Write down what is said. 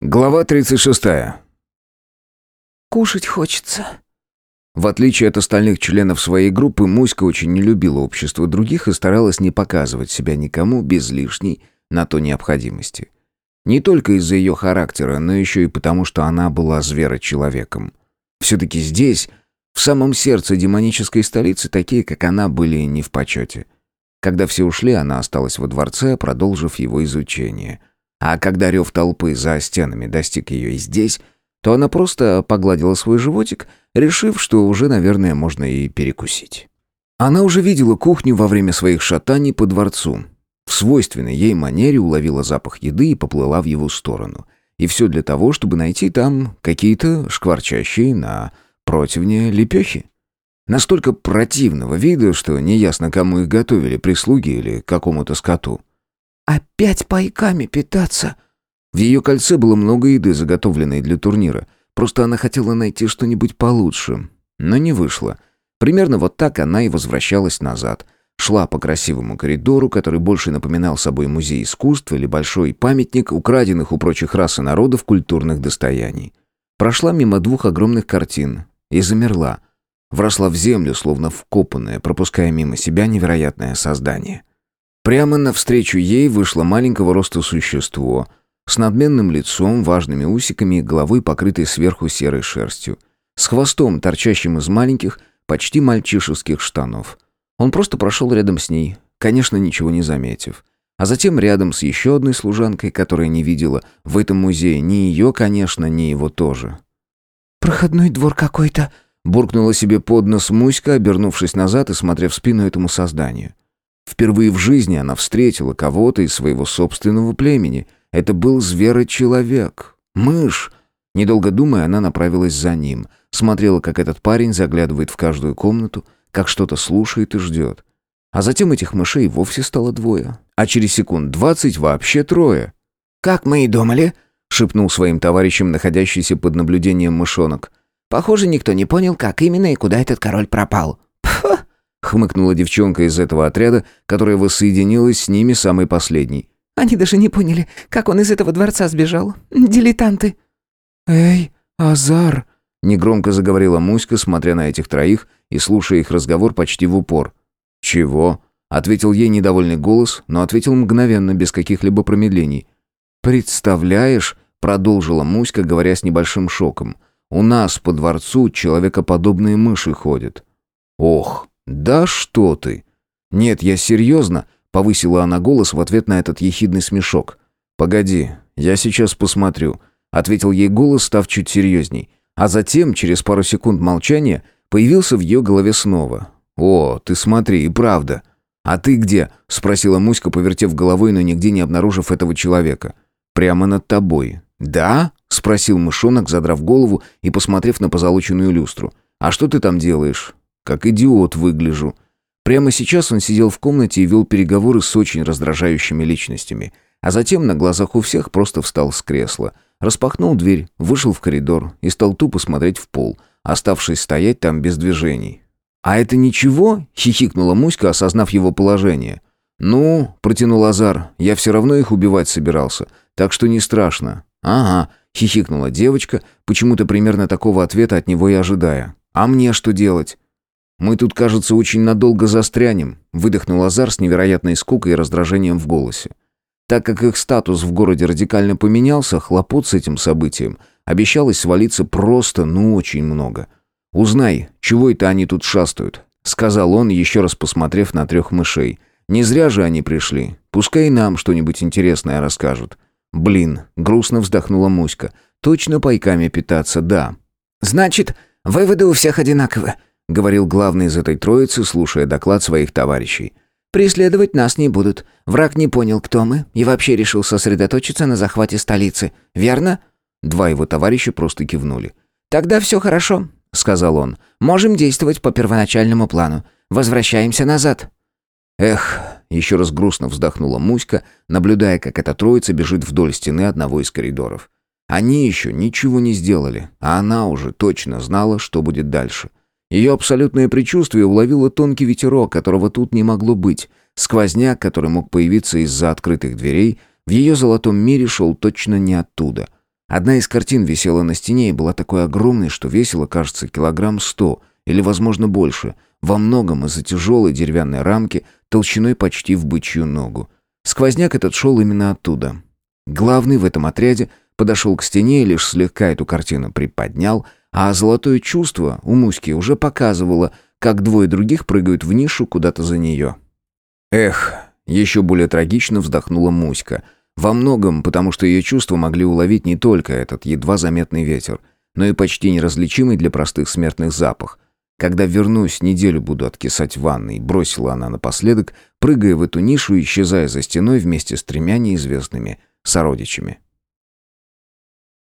Глава 36. «Кушать хочется». В отличие от остальных членов своей группы, Муська очень не любила общество других и старалась не показывать себя никому без лишней на то необходимости. Не только из-за ее характера, но еще и потому, что она была зверочеловеком. Все-таки здесь, в самом сердце демонической столицы, такие, как она, были не в почете. Когда все ушли, она осталась во дворце, продолжив его изучение – а когда рев толпы за стенами достиг ее и здесь, то она просто погладила свой животик, решив, что уже, наверное, можно и перекусить. Она уже видела кухню во время своих шатаний по дворцу. В свойственной ей манере уловила запах еды и поплыла в его сторону. И все для того, чтобы найти там какие-то шкварчащие на противне лепехи. Настолько противного вида, что неясно, кому их готовили, прислуги или какому-то скоту. «Опять пайками питаться!» В ее кольце было много еды, заготовленной для турнира. Просто она хотела найти что-нибудь получше. Но не вышло. Примерно вот так она и возвращалась назад. Шла по красивому коридору, который больше напоминал собой музей искусств или большой памятник украденных у прочих рас и народов культурных достояний. Прошла мимо двух огромных картин и замерла. Вросла в землю, словно вкопанная, пропуская мимо себя невероятное создание. Прямо навстречу ей вышло маленького роста существо с надменным лицом, важными усиками и головой, покрытой сверху серой шерстью, с хвостом, торчащим из маленьких, почти мальчишеских штанов. Он просто прошел рядом с ней, конечно, ничего не заметив. А затем рядом с еще одной служанкой, которая не видела в этом музее ни ее, конечно, ни его тоже. «Проходной двор какой-то», — буркнула себе под нос Муська, обернувшись назад и смотря в спину этому созданию. Впервые в жизни она встретила кого-то из своего собственного племени. Это был зверочеловек. Мышь. Недолго думая, она направилась за ним. Смотрела, как этот парень заглядывает в каждую комнату, как что-то слушает и ждет. А затем этих мышей вовсе стало двое. А через секунд двадцать вообще трое. «Как мы и думали», — шепнул своим товарищам, находящийся под наблюдением мышонок. «Похоже, никто не понял, как именно и куда этот король пропал». Хмыкнула девчонка из этого отряда, которая воссоединилась с ними самой последней. Они даже не поняли, как он из этого дворца сбежал. Дилетанты. Эй, Азар, негромко заговорила Муська, смотря на этих троих и слушая их разговор почти в упор. Чего? ответил ей недовольный голос, но ответил мгновенно, без каких-либо промедлений. Представляешь, продолжила Муська, говоря с небольшим шоком. У нас по дворцу человекоподобные мыши ходят. Ох, «Да что ты!» «Нет, я серьезно!» — повысила она голос в ответ на этот ехидный смешок. «Погоди, я сейчас посмотрю», — ответил ей голос, став чуть серьезней. А затем, через пару секунд молчания, появился в ее голове снова. «О, ты смотри, и правда!» «А ты где?» — спросила Муська, повертев головой, но нигде не обнаружив этого человека. «Прямо над тобой». «Да?» — спросил мышонок, задрав голову и посмотрев на позолоченную люстру. «А что ты там делаешь?» Как идиот выгляжу. Прямо сейчас он сидел в комнате и вел переговоры с очень раздражающими личностями. А затем на глазах у всех просто встал с кресла. Распахнул дверь, вышел в коридор и стал тупо смотреть в пол, оставшись стоять там без движений. «А это ничего?» — хихикнула Муська, осознав его положение. «Ну», — протянул Азар, — «я все равно их убивать собирался, так что не страшно». «Ага», — хихикнула девочка, почему-то примерно такого ответа от него и ожидая. «А мне что делать?» «Мы тут, кажется, очень надолго застрянем», — выдохнул Азар с невероятной скукой и раздражением в голосе. Так как их статус в городе радикально поменялся, хлопот с этим событием обещалось свалиться просто, ну, очень много. «Узнай, чего это они тут шастают», — сказал он, еще раз посмотрев на трех мышей. «Не зря же они пришли. Пускай нам что-нибудь интересное расскажут». «Блин», — грустно вздохнула Муська. «Точно пайками питаться, да». «Значит, выводы у всех одинаковые», — говорил главный из этой троицы, слушая доклад своих товарищей. «Преследовать нас не будут. Враг не понял, кто мы, и вообще решил сосредоточиться на захвате столицы. Верно?» Два его товарища просто кивнули. «Тогда все хорошо», — сказал он. «Можем действовать по первоначальному плану. Возвращаемся назад». «Эх», — еще раз грустно вздохнула Муська, наблюдая, как эта троица бежит вдоль стены одного из коридоров. Они еще ничего не сделали, а она уже точно знала, что будет дальше. Ее абсолютное предчувствие уловило тонкий ветерок, которого тут не могло быть. Сквозняк, который мог появиться из-за открытых дверей, в ее золотом мире шел точно не оттуда. Одна из картин висела на стене и была такой огромной, что весила, кажется, килограмм сто или, возможно, больше, во многом из-за тяжелой деревянной рамки толщиной почти в бычью ногу. Сквозняк этот шел именно оттуда. Главный в этом отряде подошел к стене и лишь слегка эту картину приподнял, а золотое чувство у Муськи уже показывало, как двое других прыгают в нишу куда-то за нее. Эх, еще более трагично вздохнула Муська. Во многом, потому что ее чувства могли уловить не только этот едва заметный ветер, но и почти неразличимый для простых смертных запах. Когда вернусь, неделю буду откисать в ванной, бросила она напоследок, прыгая в эту нишу и исчезая за стеной вместе с тремя неизвестными сородичами.